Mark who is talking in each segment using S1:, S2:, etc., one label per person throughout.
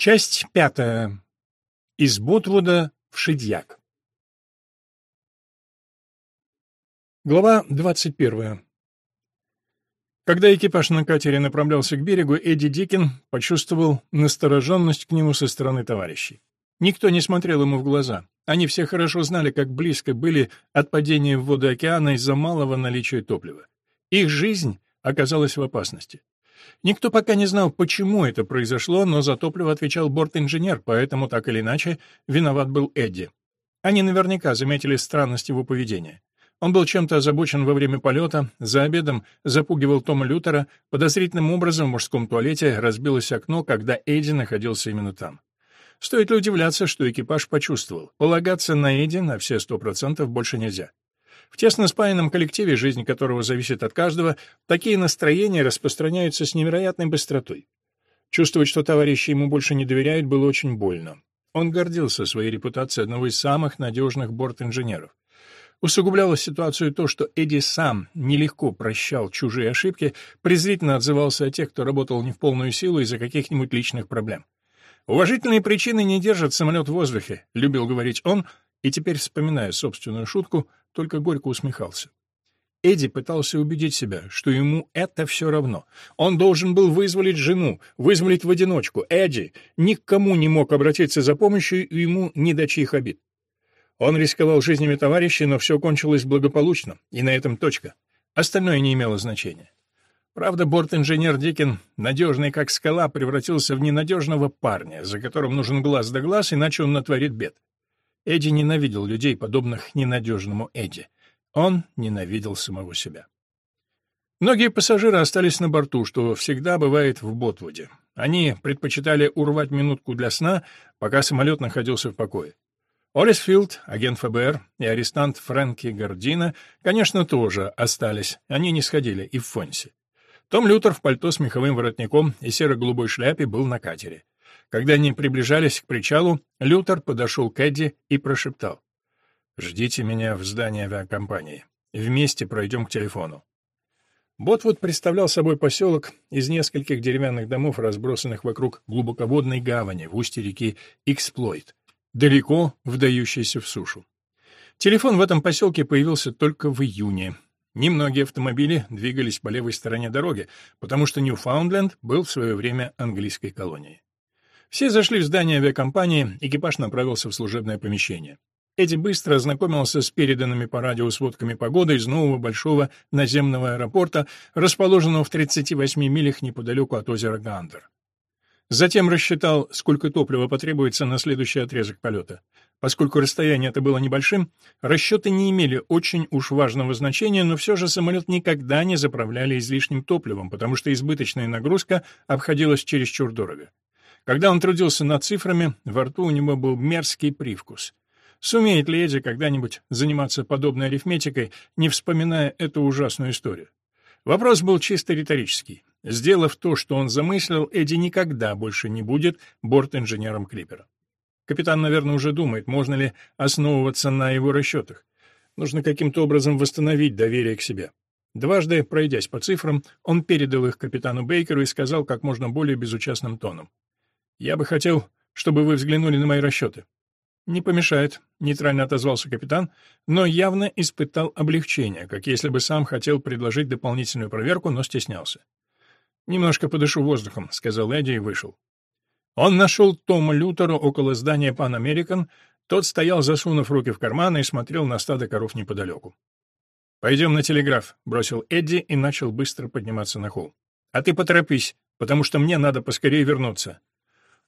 S1: Часть пятая. Из Ботвуда в Шидьяк. Глава двадцать первая. Когда экипаж на катере направлялся к берегу, Эдди Дикин почувствовал настороженность к нему со стороны товарищей. Никто не смотрел ему в глаза. Они все хорошо знали, как близко были от падения в воды океана из-за малого наличия топлива. Их жизнь оказалась в опасности. Никто пока не знал, почему это произошло, но за топливо отвечал борт-инженер, поэтому так или иначе виноват был Эдди. Они наверняка заметили странность его поведения. Он был чем-то озабочен во время полета, за обедом запугивал Тома Лютера, подозрительным образом в мужском туалете разбилось окно, когда Эдди находился именно там. Стоит ли удивляться, что экипаж почувствовал, полагаться на Эдди на все сто процентов больше нельзя. В тесно спаянном коллективе, жизнь которого зависит от каждого, такие настроения распространяются с невероятной быстротой. Чувствовать, что товарищи ему больше не доверяют, было очень больно. Он гордился своей репутацией одного из самых надежных борт-инженеров. Усугубляло ситуацию то, что Эдди сам нелегко прощал чужие ошибки, презрительно отзывался о тех, кто работал не в полную силу из-за каких-нибудь личных проблем. «Уважительные причины не держат самолет в воздухе», — любил говорить он, и теперь, вспоминая собственную шутку, только горько усмехался. Эдди пытался убедить себя, что ему это все равно. Он должен был вызволить жену, вызволить в одиночку. Эдди никому не мог обратиться за помощью, и ему ни до чьих обид. Он рисковал жизнями товарищей, но все кончилось благополучно, и на этом точка. Остальное не имело значения. Правда, борт-инженер Дикин, надежный как скала, превратился в ненадежного парня, за которым нужен глаз да глаз, иначе он натворит бед. Эдди ненавидел людей, подобных ненадежному Эдди. Он ненавидел самого себя. Многие пассажиры остались на борту, что всегда бывает в Ботвуде. Они предпочитали урвать минутку для сна, пока самолет находился в покое. Олисфилд, агент ФБР и арестант Фрэнки Гордина, конечно, тоже остались, они не сходили и в Фонсе. Том Лютер в пальто с меховым воротником и серо-голубой шляпе был на катере. Когда они приближались к причалу, Лютер подошел к Эдди и прошептал. «Ждите меня в здании авиакомпании. Вместе пройдем к телефону». Ботвуд представлял собой поселок из нескольких деревянных домов, разбросанных вокруг глубоководной гавани в устье реки Эксплойт, далеко вдающейся в сушу. Телефон в этом поселке появился только в июне. Немногие автомобили двигались по левой стороне дороги, потому что Ньюфаундленд был в свое время английской колонией. Все зашли в здание авиакомпании, экипаж направился в служебное помещение. Эдди быстро ознакомился с переданными по радио сводками погоды из нового большого наземного аэропорта, расположенного в 38 милях неподалеку от озера Гандер. Затем рассчитал, сколько топлива потребуется на следующий отрезок полета. Поскольку расстояние это было небольшим, расчеты не имели очень уж важного значения, но все же самолет никогда не заправляли излишним топливом, потому что избыточная нагрузка обходилась чересчур дорого. Когда он трудился над цифрами, во рту у него был мерзкий привкус. Сумеет ли Эдди когда-нибудь заниматься подобной арифметикой, не вспоминая эту ужасную историю? Вопрос был чисто риторический. Сделав то, что он замыслил, Эдди никогда больше не будет борт-инженером Клипера. Капитан, наверное, уже думает, можно ли основываться на его расчетах. Нужно каким-то образом восстановить доверие к себе. Дважды, пройдясь по цифрам, он передал их капитану Бейкеру и сказал как можно более безучастным тоном. «Я бы хотел, чтобы вы взглянули на мои расчеты». «Не помешает», — нейтрально отозвался капитан, но явно испытал облегчение, как если бы сам хотел предложить дополнительную проверку, но стеснялся. «Немножко подышу воздухом», — сказал Эдди и вышел. Он нашел Тома Лютера около здания Pan American, тот стоял, засунув руки в карманы, и смотрел на стадо коров неподалеку. «Пойдем на телеграф», — бросил Эдди и начал быстро подниматься на холл. «А ты поторопись, потому что мне надо поскорее вернуться».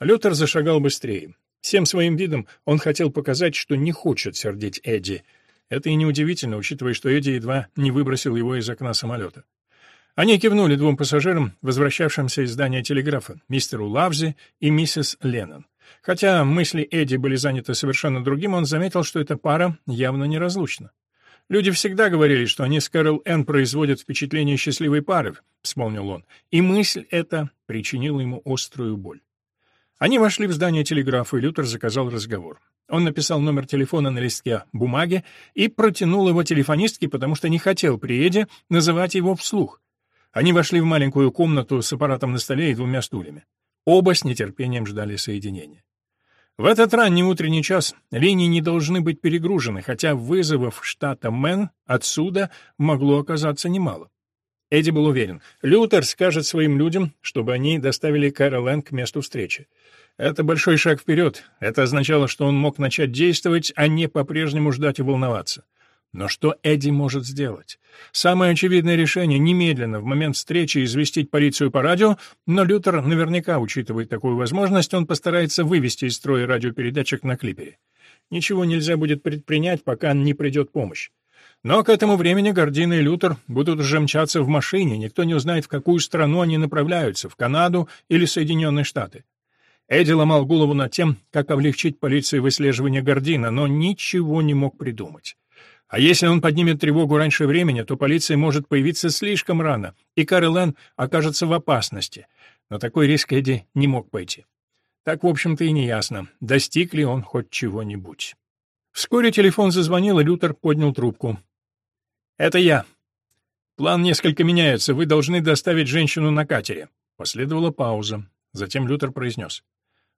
S1: Лютер зашагал быстрее. Всем своим видом он хотел показать, что не хочет сердить Эдди. Это и неудивительно, учитывая, что Эдди едва не выбросил его из окна самолета. Они кивнули двум пассажирам, возвращавшимся из здания телеграфа, мистеру Лавзи и миссис Леннон. Хотя мысли Эдди были заняты совершенно другим, он заметил, что эта пара явно неразлучна. «Люди всегда говорили, что они с Кэрол Энн производят впечатление счастливой пары», — вспомнил он, и мысль эта причинила ему острую боль. Они вошли в здание телеграфа, и Лютер заказал разговор. Он написал номер телефона на листке бумаги и протянул его телефонистке, потому что не хотел при Эде называть его вслух. Они вошли в маленькую комнату с аппаратом на столе и двумя стульями. Оба с нетерпением ждали соединения. В этот ранний утренний час линии не должны быть перегружены, хотя вызовов штата Мэн отсюда могло оказаться немало. Эдди был уверен, Лютер скажет своим людям, чтобы они доставили Кэрол к месту встречи. Это большой шаг вперед. Это означало, что он мог начать действовать, а не по-прежнему ждать и волноваться. Но что Эдди может сделать? Самое очевидное решение — немедленно, в момент встречи, известить полицию по радио, но Лютер наверняка учитывает такую возможность, он постарается вывести из строя радиопередатчик на клипере. Ничего нельзя будет предпринять, пока не придет помощь. Но к этому времени Гордина и Лютер будут уже мчаться в машине, никто не узнает, в какую страну они направляются, в Канаду или Соединенные Штаты. Эдди ломал голову над тем, как облегчить полиции выслеживание Гордина, но ничего не мог придумать. А если он поднимет тревогу раньше времени, то полиция может появиться слишком рано, и Карл окажется в опасности. Но такой риск Эдди не мог пойти. Так, в общем-то, и неясно, достиг ли он хоть чего-нибудь. Вскоре телефон зазвонил, и Лютер поднял трубку. «Это я. План несколько меняется. Вы должны доставить женщину на катере». Последовала пауза. Затем Лютер произнес.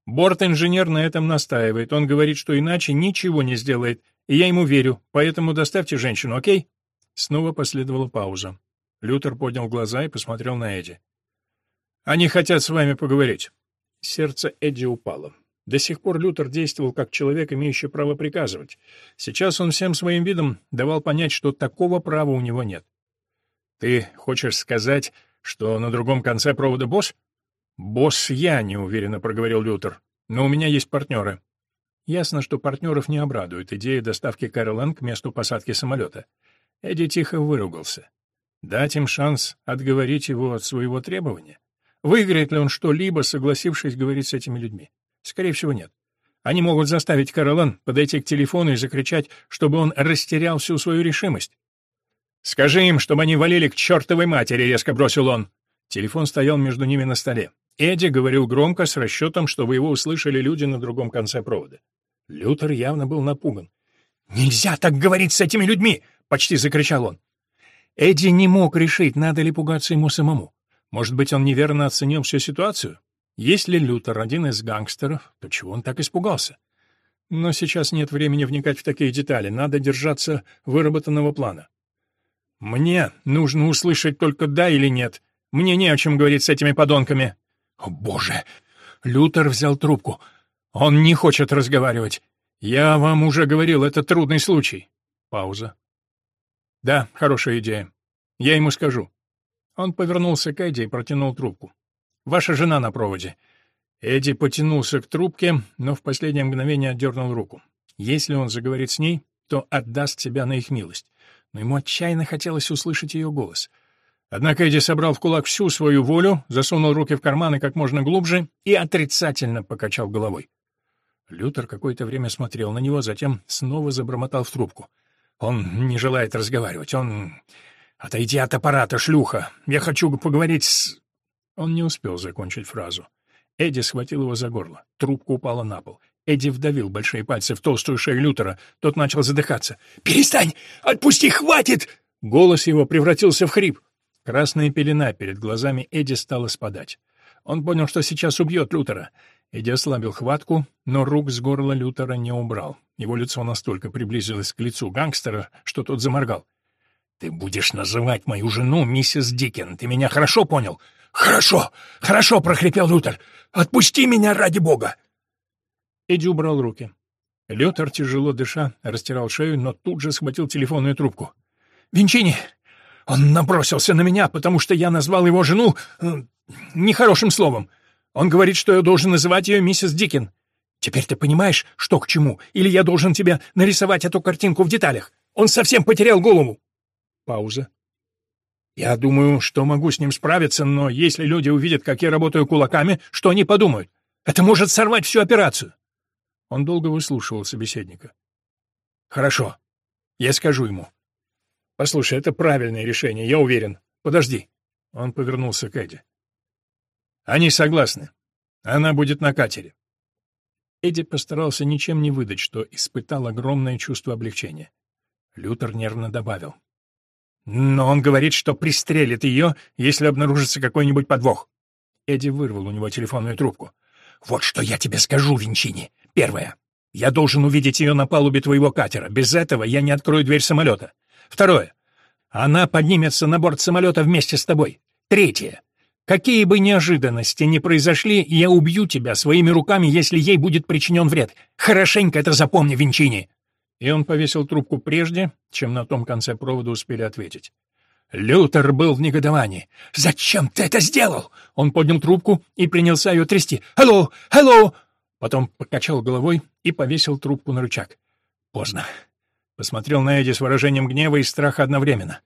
S1: «Борт-инженер на этом настаивает. Он говорит, что иначе ничего не сделает, и я ему верю, поэтому доставьте женщину, окей?» Снова последовала пауза. Лютер поднял глаза и посмотрел на Эдди. «Они хотят с вами поговорить». Сердце Эдди упало. До сих пор Лютер действовал как человек, имеющий право приказывать. Сейчас он всем своим видом давал понять, что такого права у него нет. «Ты хочешь сказать, что на другом конце провода босс?» «Босс я», — неуверенно проговорил Лютер. «Но у меня есть партнеры». Ясно, что партнеров не обрадует идея доставки Кэролан к месту посадки самолета. Эдди тихо выругался. Дать им шанс отговорить его от своего требования? Выиграет ли он что-либо, согласившись говорить с этими людьми? Скорее всего, нет. Они могут заставить Каролан подойти к телефону и закричать, чтобы он растерял всю свою решимость. «Скажи им, чтобы они валили к чертовой матери», — резко бросил он. Телефон стоял между ними на столе. Эдди говорил громко, с расчетом, чтобы его услышали люди на другом конце провода. Лютер явно был напуган. «Нельзя так говорить с этими людьми!» — почти закричал он. Эдди не мог решить, надо ли пугаться ему самому. Может быть, он неверно оценил всю ситуацию? Если Лютер один из гангстеров, то чего он так испугался? Но сейчас нет времени вникать в такие детали, надо держаться выработанного плана. «Мне нужно услышать только «да» или «нет». Мне не о чем говорить с этими подонками». «О, боже!» Лютер взял трубку. Он не хочет разговаривать. Я вам уже говорил, это трудный случай. Пауза. Да, хорошая идея. Я ему скажу. Он повернулся к Эдди и протянул трубку. Ваша жена на проводе. Эдди потянулся к трубке, но в последнее мгновение отдернул руку. Если он заговорит с ней, то отдаст себя на их милость. Но ему отчаянно хотелось услышать ее голос. Однако Эдди собрал в кулак всю свою волю, засунул руки в карманы как можно глубже и отрицательно покачал головой. Лютер какое-то время смотрел на него, затем снова забормотал в трубку. «Он не желает разговаривать. Он... Отойди от аппарата, шлюха! Я хочу поговорить с...» Он не успел закончить фразу. Эдди схватил его за горло. Трубка упала на пол. Эдди вдавил большие пальцы в толстую шею Лютера. Тот начал задыхаться. «Перестань! Отпусти! Хватит!» Голос его превратился в хрип. Красная пелена перед глазами Эдди стала спадать. Он понял, что сейчас убьет Лютера. Эдди ослабил хватку, но рук с горла Лютера не убрал. Его лицо настолько приблизилось к лицу гангстера, что тот заморгал. «Ты будешь называть мою жену миссис Дикен, ты меня хорошо понял?» «Хорошо, хорошо!» — прохрипел Лютер. «Отпусти меня ради бога!» Эдди убрал руки. Лютер, тяжело дыша, растирал шею, но тут же схватил телефонную трубку. «Винчини! Он набросился на меня, потому что я назвал его жену э, нехорошим словом. Он говорит, что я должен называть ее миссис Дикин. Теперь ты понимаешь, что к чему? Или я должен тебе нарисовать эту картинку в деталях? Он совсем потерял голову. Пауза. Я думаю, что могу с ним справиться, но если люди увидят, как я работаю кулаками, что они подумают? Это может сорвать всю операцию. Он долго выслушивал собеседника. Хорошо. Я скажу ему. Послушай, это правильное решение, я уверен. Подожди. Он повернулся к Эдди. Они согласны. Она будет на катере. Эдди постарался ничем не выдать, что испытал огромное чувство облегчения. Лютер нервно добавил. «Но он говорит, что пристрелит ее, если обнаружится какой-нибудь подвох». Эдди вырвал у него телефонную трубку. «Вот что я тебе скажу, Винчини. Первое. Я должен увидеть ее на палубе твоего катера. Без этого я не открою дверь самолета. Второе. Она поднимется на борт самолета вместе с тобой. Третье. Какие бы неожиданности ни произошли, я убью тебя своими руками, если ей будет причинен вред. Хорошенько это запомни, Винчини!» И он повесил трубку прежде, чем на том конце провода успели ответить. Лютер был в негодовании. «Зачем ты это сделал?» Он поднял трубку и принялся ее трясти. «Алло! Алло!» Потом покачал головой и повесил трубку на рычаг. Поздно. Посмотрел на Эдди с выражением гнева и страха одновременно.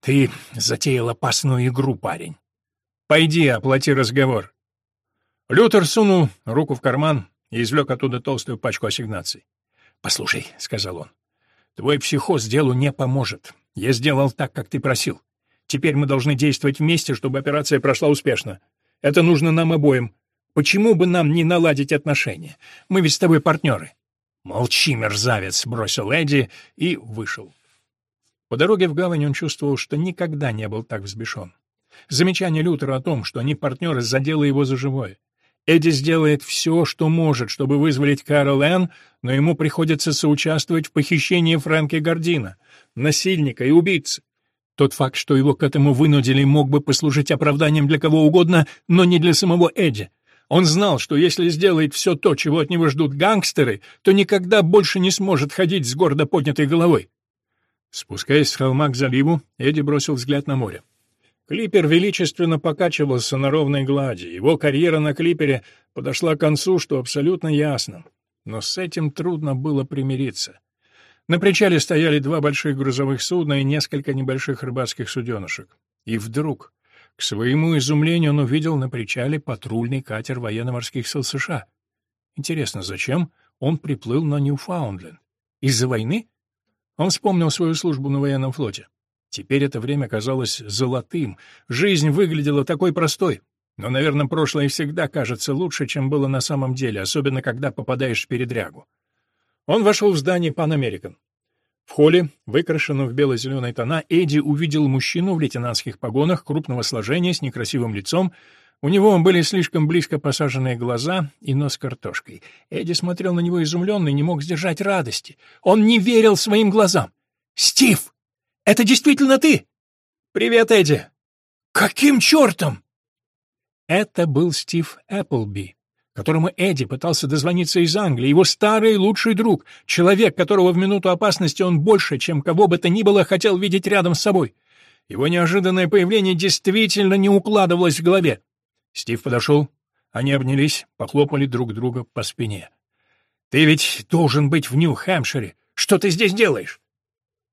S1: «Ты затеял опасную игру, парень. Пойди, оплати разговор». Лютер сунул руку в карман и извлек оттуда толстую пачку ассигнаций. «Послушай», — сказал он, — «твой психоз делу не поможет. Я сделал так, как ты просил. Теперь мы должны действовать вместе, чтобы операция прошла успешно. Это нужно нам обоим. Почему бы нам не наладить отношения? Мы ведь с тобой партнеры». «Молчи, мерзавец!» — бросил Эдди и вышел. По дороге в гавань он чувствовал, что никогда не был так взбешен. Замечание Лютера о том, что они партнеры, задело его за живое. Эдди сделает все, что может, чтобы вызволить Карол Энн, но ему приходится соучаствовать в похищении Фрэнки Гордина, насильника и убийцы. Тот факт, что его к этому вынудили, мог бы послужить оправданием для кого угодно, но не для самого Эдди. Он знал, что если сделает все то, чего от него ждут гангстеры, то никогда больше не сможет ходить с гордо поднятой головой. Спускаясь с холма к заливу, Эдди бросил взгляд на море. Клипер величественно покачивался на ровной глади. Его карьера на клипере подошла к концу, что абсолютно ясно. Но с этим трудно было примириться. На причале стояли два больших грузовых судна и несколько небольших рыбацких суденышек. И вдруг к своему изумлению он увидел на причале патрульный катер военно-морских сил США. Интересно, зачем он приплыл на Ньюфаундленд? Из-за войны? Он вспомнил свою службу на военном флоте. Теперь это время казалось золотым, жизнь выглядела такой простой. Но, наверное, прошлое всегда кажется лучше, чем было на самом деле, особенно когда попадаешь в передрягу. Он вошел в здание Pan American. В холле, выкрашенном в бело-зеленые тона, Эдди увидел мужчину в лейтенантских погонах, крупного сложения, с некрасивым лицом. У него были слишком близко посаженные глаза и нос картошкой. Эдди смотрел на него изумленно и не мог сдержать радости. Он не верил своим глазам. «Стив! Это действительно ты?» «Привет, Эдди!» «Каким чертом?» Это был Стив Эпплби которому Эдди пытался дозвониться из Англии, его старый лучший друг, человек, которого в минуту опасности он больше, чем кого бы то ни было, хотел видеть рядом с собой. Его неожиданное появление действительно не укладывалось в голове. Стив подошел, они обнялись, похлопали друг друга по спине. «Ты ведь должен быть в Нью-Хэмпшире. Что ты здесь делаешь?»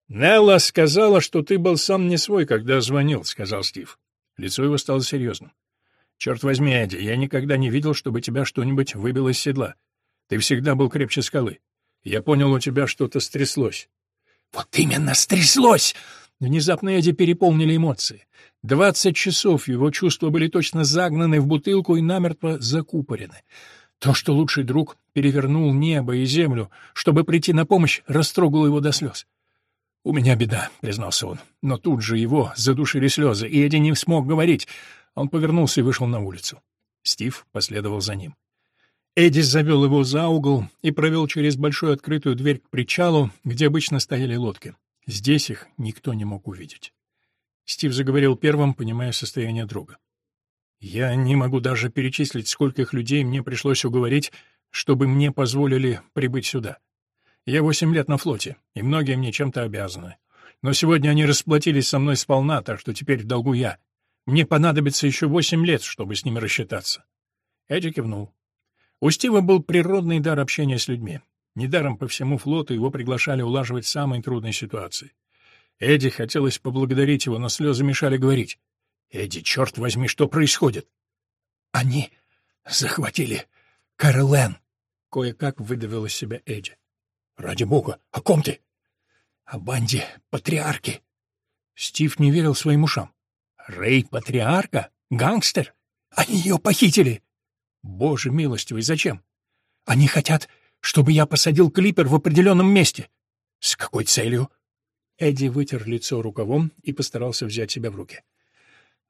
S1: «Нелла сказала, что ты был сам не свой, когда звонил», — сказал Стив. Лицо его стало серьезным. Черт возьми, Эдди, я никогда не видел, чтобы тебя что-нибудь выбило из седла. Ты всегда был крепче скалы. Я понял, у тебя что-то стряслось. Вот именно, стряслось! Внезапно Эдди переполнили эмоции. Двадцать часов его чувства были точно загнаны в бутылку и намертво закупорены. То, что лучший друг перевернул небо и землю, чтобы прийти на помощь, растрогало его до слез. «У меня беда», — признался он. Но тут же его задушили слезы, и Эдди не смог говорить. Он повернулся и вышел на улицу. Стив последовал за ним. Эдди завел его за угол и провел через большую открытую дверь к причалу, где обычно стояли лодки. Здесь их никто не мог увидеть. Стив заговорил первым, понимая состояние друга. «Я не могу даже перечислить, сколько их людей мне пришлось уговорить, чтобы мне позволили прибыть сюда. Я восемь лет на флоте, и многие мне чем-то обязаны. Но сегодня они расплатились со мной сполна, так что теперь в долгу я. Мне понадобится еще восемь лет, чтобы с ними рассчитаться. Эдди кивнул. У Стива был природный дар общения с людьми. Недаром по всему флоту его приглашали улаживать самые трудные ситуации. Эдди хотелось поблагодарить его, но слезы мешали говорить. «Эдди, черт возьми, что происходит?» «Они захватили Кэролэн», — кое-как выдавил из себя Эдди. «Ради бога, о ком ты?» «О банде патриарки». Стив не верил своим ушам. Рэй Патриарка? Гангстер? Они ее похитили. Боже милостивый, зачем? Они хотят, чтобы я посадил клипер в определенном месте. С какой целью? Эдди вытер лицо рукавом и постарался взять себя в руки.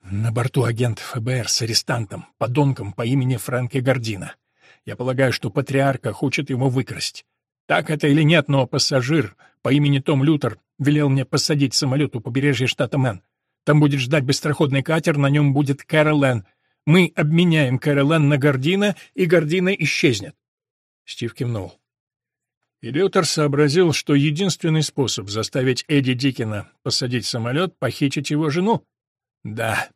S1: На борту агент ФБР с арестантом, подонком по имени Фрэнки Гордина. Я полагаю, что Патриарка хочет его выкрасть. Так это или нет, но пассажир по имени Том Лютер велел мне посадить самолет у побережья штата Мэн. Там будет ждать быстроходный катер, на нем будет Кэролэн. Мы обменяем Кэролэн на Гордина, и Гордина исчезнет. Стив кивнул. И Лютер сообразил, что единственный способ заставить Эдди Дикина посадить самолет — похитить его жену. Да,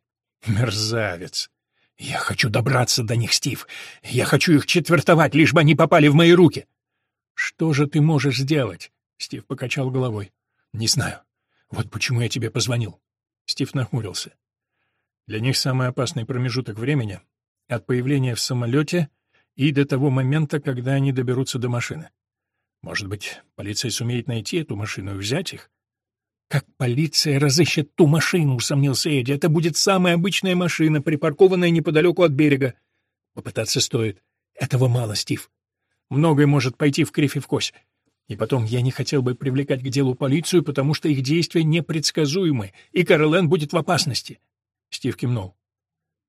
S1: мерзавец. Я хочу добраться до них, Стив. Я хочу их четвертовать, лишь бы они попали в мои руки. Что же ты можешь сделать? Стив покачал головой. Не знаю. Вот почему я тебе позвонил. Стив нахмурился. Для них самый опасный промежуток времени — от появления в самолете и до того момента, когда они доберутся до машины. Может быть, полиция сумеет найти эту машину и взять их? «Как полиция разыщет ту машину?» — усомнился Эдди. «Это будет самая обычная машина, припаркованная неподалеку от берега». «Попытаться стоит. Этого мало, Стив. Многое может пойти в кривь и в кось. И потом, я не хотел бы привлекать к делу полицию, потому что их действия непредсказуемы, и Каролен будет в опасности». Стив кивнул.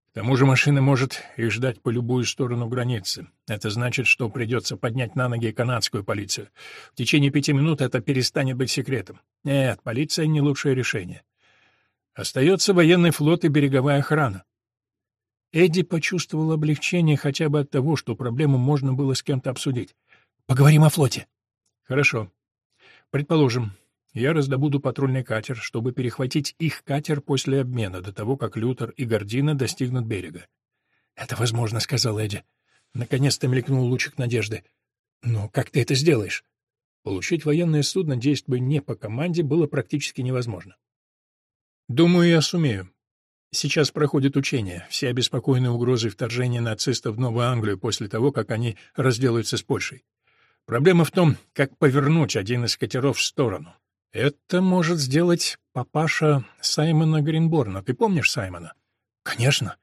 S1: К тому же машина может их ждать по любую сторону границы. Это значит, что придется поднять на ноги канадскую полицию. В течение пяти минут это перестанет быть секретом. Нет, полиция — не лучшее решение. Остается военный флот и береговая охрана. Эдди почувствовал облегчение хотя бы от того, что проблему можно было с кем-то обсудить. «Поговорим о флоте». «Хорошо. Предположим, я раздобуду патрульный катер, чтобы перехватить их катер после обмена, до того, как Лютер и Гордина достигнут берега. «Это возможно», — сказал Эдди. Наконец-то мелькнул лучик надежды. «Но как ты это сделаешь?» Получить военное судно, действуя не по команде, было практически невозможно. «Думаю, я сумею. Сейчас проходит учение. Все обеспокоены угрозой вторжения нацистов в Новую Англию после того, как они разделаются с Польшей. Проблема в том, как повернуть один из катеров в сторону. Это может сделать папаша Саймона Гринборна. Ты помнишь Саймона? Конечно.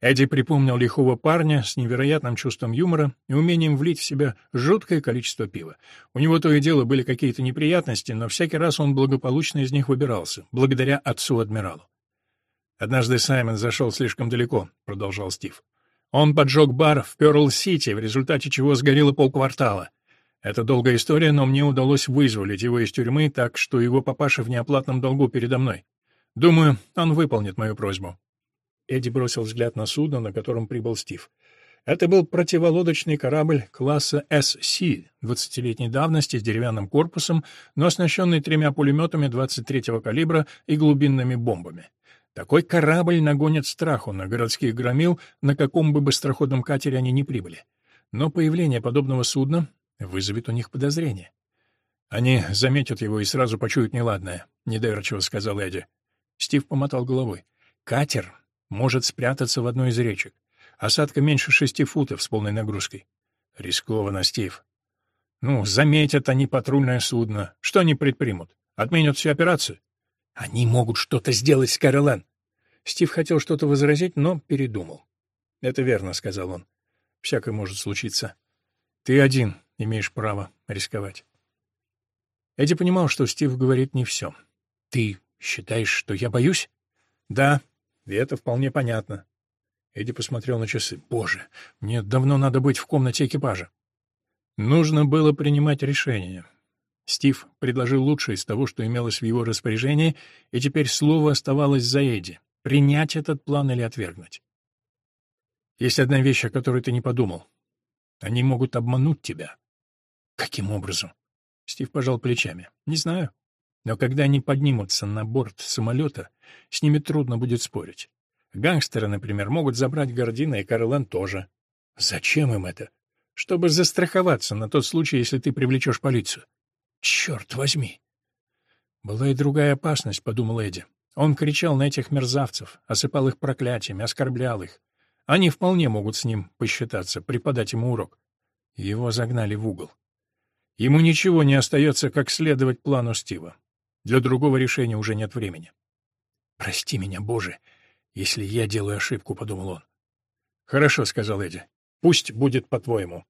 S1: Эдди припомнил лихого парня с невероятным чувством юмора и умением влить в себя жуткое количество пива. У него то и дело были какие-то неприятности, но всякий раз он благополучно из них выбирался, благодаря отцу-адмиралу. «Однажды Саймон зашел слишком далеко», — продолжал Стив. «Он поджег бар в Пёрл-Сити, в результате чего сгорело полквартала. Это долгая история, но мне удалось вызволить его из тюрьмы, так что его папаша в неоплатном долгу передо мной. Думаю, он выполнит мою просьбу». Эдди бросил взгляд на судно, на котором прибыл Стив. Это был противолодочный корабль класса SC 20-летней давности с деревянным корпусом, но оснащенный тремя пулеметами 23-го калибра и глубинными бомбами. Такой корабль нагонит страху на городских громил, на каком бы быстроходном катере они ни прибыли. Но появление подобного судна вызовет у них подозрение. Они заметят его и сразу почуют неладное, — недоверчиво сказал Эдди. Стив помотал головой. Катер может спрятаться в одной из речек. Осадка меньше шести футов с полной нагрузкой. Рискованно, Стив. Ну, заметят они патрульное судно. Что они предпримут? Отменят всю операцию? Они могут что-то сделать с Кэролэн. Стив хотел что-то возразить, но передумал. «Это верно», — сказал он. «Всякое может случиться. Ты один имеешь право рисковать. Эдди понимал, что Стив говорит не все. «Ты считаешь, что я боюсь?» «Да, и это вполне понятно». Эдди посмотрел на часы. «Боже, мне давно надо быть в комнате экипажа». Нужно было принимать решение. Стив предложил лучшее из того, что имелось в его распоряжении, и теперь слово оставалось за Эдди — принять этот план или отвергнуть. «Есть одна вещь, о которой ты не подумал. Они могут обмануть тебя. Каким образом? Стив пожал плечами. Не знаю. Но когда они поднимутся на борт самолета, с ними трудно будет спорить. Гангстеры, например, могут забрать Гордина и Карлан тоже. Зачем им это? Чтобы застраховаться на тот случай, если ты привлечешь полицию. Черт возьми! Была и другая опасность, — подумал Эдди. Он кричал на этих мерзавцев, осыпал их проклятиями, оскорблял их. Они вполне могут с ним посчитаться, преподать ему урок. Его загнали в угол. Ему ничего не остается, как следовать плану Стива. Для другого решения уже нет времени. «Прости меня, Боже, если я делаю ошибку», — подумал он. «Хорошо», — сказал Эдди. «Пусть будет по-твоему».